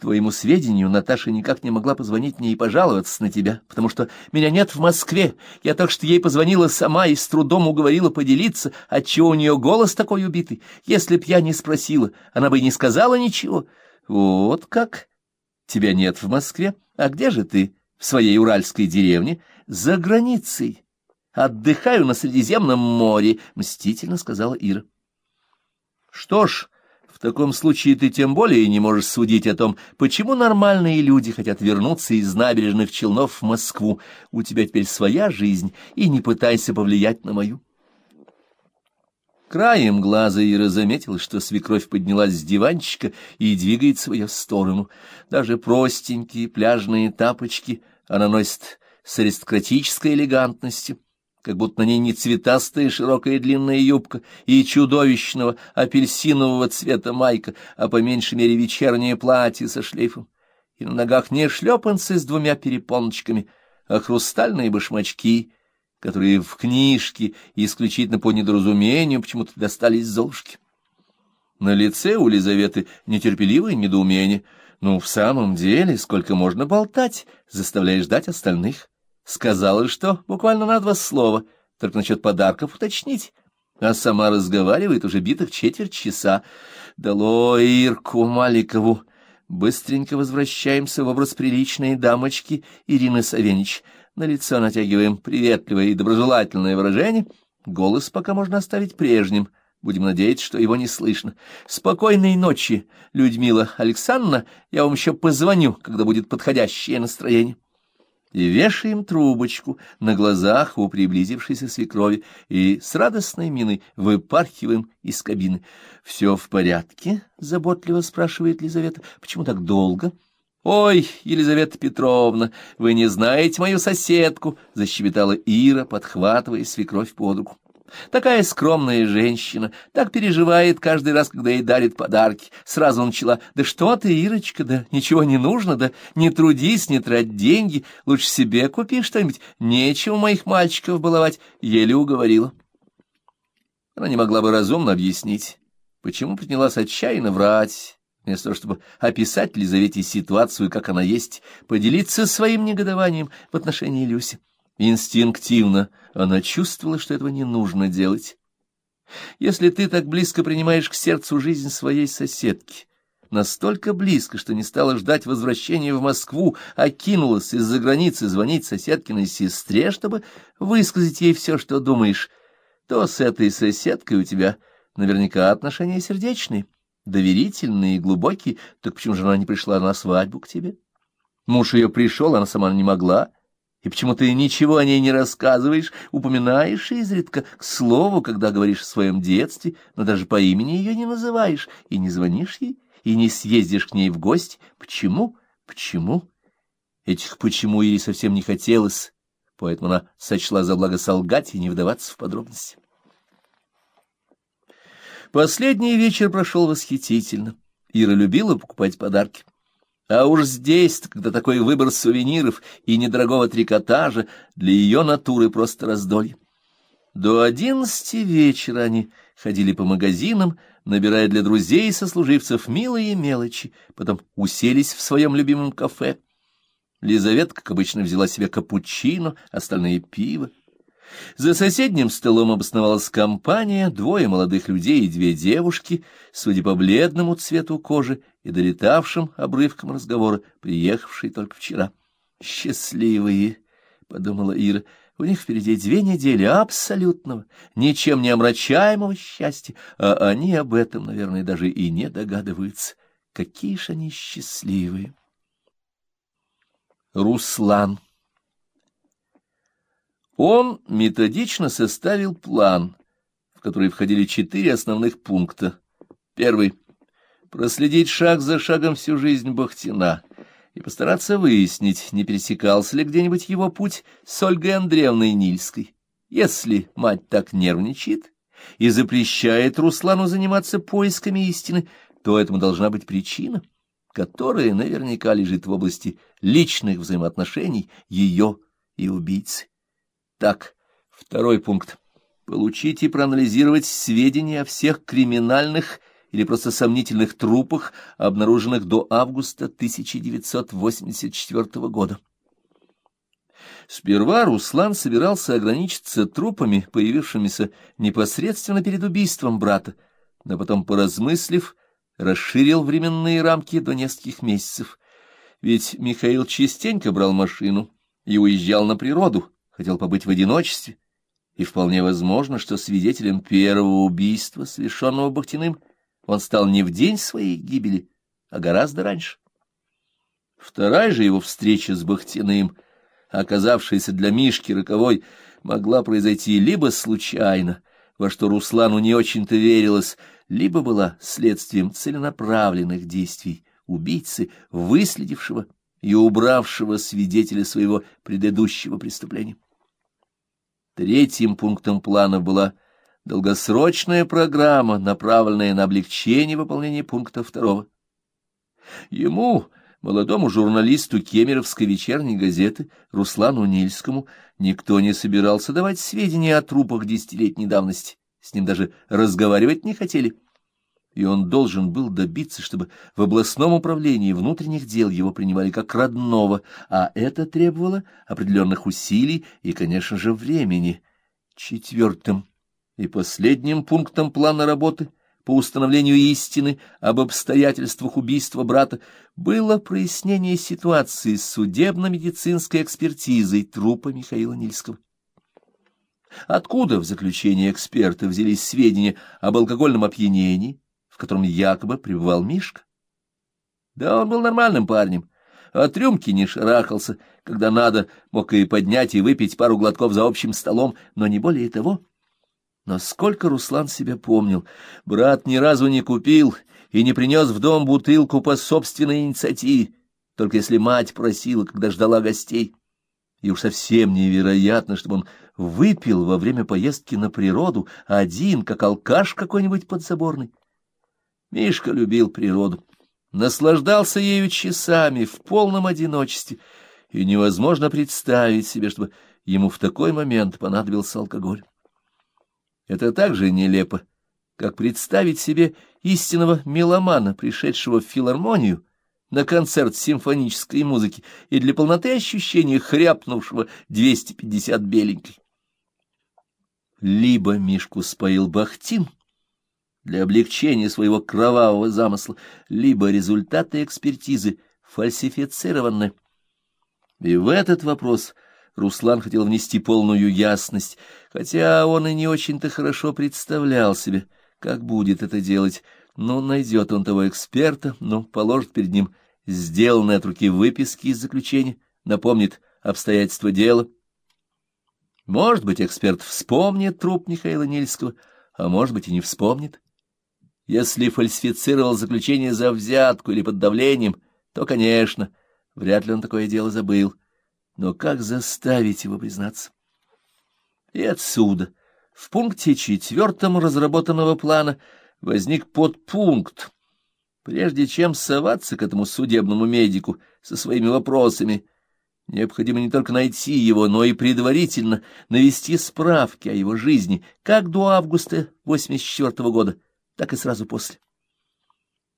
Твоему сведению, Наташа никак не могла позвонить мне и пожаловаться на тебя, потому что меня нет в Москве. Я только что ей позвонила сама и с трудом уговорила поделиться, отчего у нее голос такой убитый. Если б я не спросила, она бы не сказала ничего. Вот как? Тебя нет в Москве? А где же ты? В своей уральской деревне? За границей. Отдыхаю на Средиземном море, — мстительно сказала Ира. Что ж... В таком случае ты тем более не можешь судить о том, почему нормальные люди хотят вернуться из набережных Челнов в Москву. У тебя теперь своя жизнь, и не пытайся повлиять на мою. Краем глаза Ира заметила, что свекровь поднялась с диванчика и двигается в сторону. Даже простенькие пляжные тапочки она носит с аристократической элегантностью как будто на ней не цветастая широкая длинная юбка и чудовищного апельсинового цвета майка, а по меньшей мере вечернее платье со шлейфом. И на ногах не шлепанцы с двумя перепоночками, а хрустальные башмачки, которые в книжке исключительно по недоразумению почему-то достались Золушке. На лице у Лизаветы нетерпеливое недоумение. Ну, в самом деле, сколько можно болтать, заставляя ждать остальных? Сказала, что буквально на два слова, только насчет подарков уточнить. А сама разговаривает уже битых четверть часа. Дало Ирку Маликову. Быстренько возвращаемся в образ приличной дамочки Ирины Савенич. На лицо натягиваем приветливое и доброжелательное выражение. Голос пока можно оставить прежним. Будем надеяться, что его не слышно. Спокойной ночи, Людмила Александровна. Я вам еще позвоню, когда будет подходящее настроение и вешаем трубочку на глазах у приблизившейся свекрови и с радостной миной выпархиваем из кабины. — Все в порядке? — заботливо спрашивает Лизавета. — Почему так долго? — Ой, Елизавета Петровна, вы не знаете мою соседку! — защебетала Ира, подхватывая свекровь под руку. Такая скромная женщина, так переживает каждый раз, когда ей дарит подарки. Сразу начала, да что ты, Ирочка, да ничего не нужно, да не трудись, не трать деньги, лучше себе купи что-нибудь, нечего моих мальчиков баловать, еле уговорила. Она не могла бы разумно объяснить, почему принялась отчаянно врать, вместо того, чтобы описать Лизавете ситуацию, как она есть, поделиться своим негодованием в отношении Люси. Инстинктивно она чувствовала, что этого не нужно делать. Если ты так близко принимаешь к сердцу жизнь своей соседки, настолько близко, что не стала ждать возвращения в Москву, а кинулась из-за границы звонить соседкиной сестре, чтобы высказать ей все, что думаешь, то с этой соседкой у тебя наверняка отношения сердечные, доверительные и глубокие, так почему же она не пришла на свадьбу к тебе? Муж ее пришел, она сама не могла, — и почему ты ничего о ней не рассказываешь, упоминаешь изредка, к слову, когда говоришь о своем детстве, но даже по имени ее не называешь, и не звонишь ей, и не съездишь к ней в гости? Почему? Почему? Этих «почему» ей совсем не хотелось, поэтому она сочла за благо солгать и не вдаваться в подробности. Последний вечер прошел восхитительно. Ира любила покупать подарки. А уж здесь, когда такой выбор сувениров и недорогого трикотажа, для ее натуры просто раздолье. До одиннадцати вечера они ходили по магазинам, набирая для друзей и сослуживцев милые мелочи, потом уселись в своем любимом кафе. Лизавета, как обычно, взяла себе капучино, остальные — пиво. За соседним столом обосновалась компания, двое молодых людей и две девушки, судя по бледному цвету кожи и долетавшим обрывкам разговора, приехавшие только вчера. «Счастливые!» — подумала Ира. «У них впереди две недели абсолютного, ничем не омрачаемого счастья, а они об этом, наверное, даже и не догадываются. Какие же они счастливые!» Руслан он методично составил план, в который входили четыре основных пункта. Первый — проследить шаг за шагом всю жизнь Бахтина и постараться выяснить, не пересекался ли где-нибудь его путь с Ольгой Андреевной Нильской. Если мать так нервничает и запрещает Руслану заниматься поисками истины, то этому должна быть причина, которая наверняка лежит в области личных взаимоотношений ее и убийцы. Так, второй пункт. Получить и проанализировать сведения о всех криминальных или просто сомнительных трупах, обнаруженных до августа 1984 года. Сперва Руслан собирался ограничиться трупами, появившимися непосредственно перед убийством брата, но потом, поразмыслив, расширил временные рамки до нескольких месяцев. Ведь Михаил частенько брал машину и уезжал на природу, хотел побыть в одиночестве, и вполне возможно, что свидетелем первого убийства, совершенного Бахтиным, он стал не в день своей гибели, а гораздо раньше. Вторая же его встреча с Бахтиным, оказавшаяся для Мишки роковой, могла произойти либо случайно, во что Руслану не очень-то верилось, либо была следствием целенаправленных действий убийцы, выследившего и убравшего свидетеля своего предыдущего преступления. Третьим пунктом плана была долгосрочная программа, направленная на облегчение выполнения пункта второго. Ему, молодому журналисту Кемеровской вечерней газеты Руслану Нильскому, никто не собирался давать сведения о трупах десятилетней давности. С ним даже разговаривать не хотели. И он должен был добиться, чтобы в областном управлении внутренних дел его принимали как родного, а это требовало определенных усилий и, конечно же, времени. Четвертым и последним пунктом плана работы по установлению истины об обстоятельствах убийства брата было прояснение ситуации с судебно-медицинской экспертизой трупа Михаила Нильского. Откуда в заключении эксперта взялись сведения об алкогольном опьянении, в котором якобы пребывал Мишка? Да он был нормальным парнем, от рюмки не шарахался, когда надо, мог и поднять и выпить пару глотков за общим столом, но не более того. Но сколько Руслан себя помнил, брат ни разу не купил и не принес в дом бутылку по собственной инициативе, только если мать просила, когда ждала гостей. И уж совсем невероятно, чтобы он выпил во время поездки на природу один, как алкаш какой-нибудь подзаборный. Мишка любил природу, наслаждался ею часами в полном одиночестве, и невозможно представить себе, чтобы ему в такой момент понадобился алкоголь. Это так же нелепо, как представить себе истинного меломана, пришедшего в филармонию, на концерт симфонической музыки и для полноты ощущения хряпнувшего 250 беленькой. Либо Мишку споил Бахтин для облегчения своего кровавого замысла, либо результаты экспертизы фальсифицированы. И в этот вопрос Руслан хотел внести полную ясность, хотя он и не очень-то хорошо представлял себе, как будет это делать. Ну, найдет он того эксперта, ну, положит перед ним сделанные от руки выписки из заключения, напомнит обстоятельства дела. Может быть, эксперт вспомнит труп Михаила Нильского, а может быть и не вспомнит. Если фальсифицировал заключение за взятку или под давлением, то, конечно, вряд ли он такое дело забыл. Но как заставить его признаться? И отсюда, в пункте четвертом разработанного плана, возник подпункт. Прежде чем соваться к этому судебному медику со своими вопросами, необходимо не только найти его, но и предварительно навести справки о его жизни, как до августа 84 года, так и сразу после.